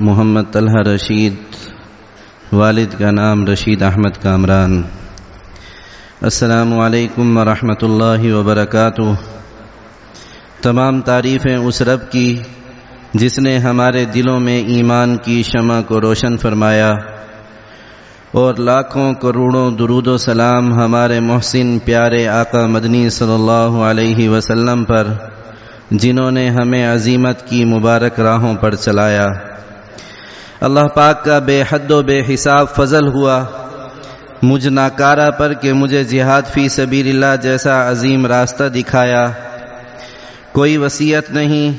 محمد طلحہ رشید، والد کا نام رشید احمد کامران۔ السلام علیکم ورحمۃ اللہ وبرکاتہ۔ تمام تعریفیں اس رب کی جس نے ہمارے دلوں میں ایمان کی شمع کو روشن فرمایا۔ اور لاکھوں کروڑوں درود و سلام ہمارے محسن پیارے آقا مدنی صلی اللہ علیہ وسلم پر، جنہوں نے ہمیں عظیمت کی مبارک راہوں پر چلایا۔ اللہ پاک کا بے حد و بے حساب فضل ہوا۔ مجھ ناکارہ پر کہ مجھے جہاد فی سبیل اللہ جیسا عظیم راستہ دکھایا۔ کوئی وصیت نہیں،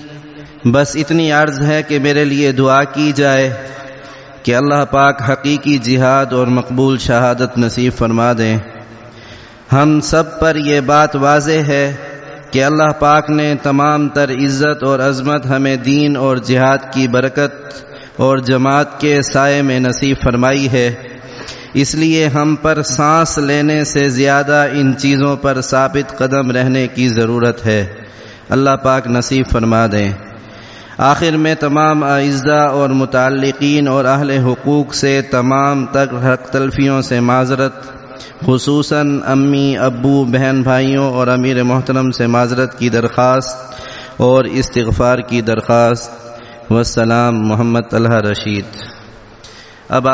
بس اتنی عرض ہے کہ میرے لیے دعا کی جائے کہ اللہ پاک حقیقی جہاد اور مقبول شہادت نصیب فرما دیں۔ ہم سب پر یہ بات واضح ہے کہ اللہ پاک نے تمام تر عزت اور عظمت ہمیں دین اور جہاد کی برکت اور جماعت کے سائے میں نصیب فرمائی ہے۔ اس لیے ہم پر سانس لینے سے زیادہ ان چیزوں پر ثابت قدم رہنے کی ضرورت ہے۔ اللہ پاک نصیب فرما دیں۔ آخر میں تمام اعزہ اور متعلقین اور اہل حقوق سے تمام تک حق تلفیوں سے معذرت، خصوصاً امی، ابو، بہن بھائیوں اور امیر محترم سے معذرت کی درخواست اور استغفار کی درخواست۔ وسلام محمد اللہ رشید۔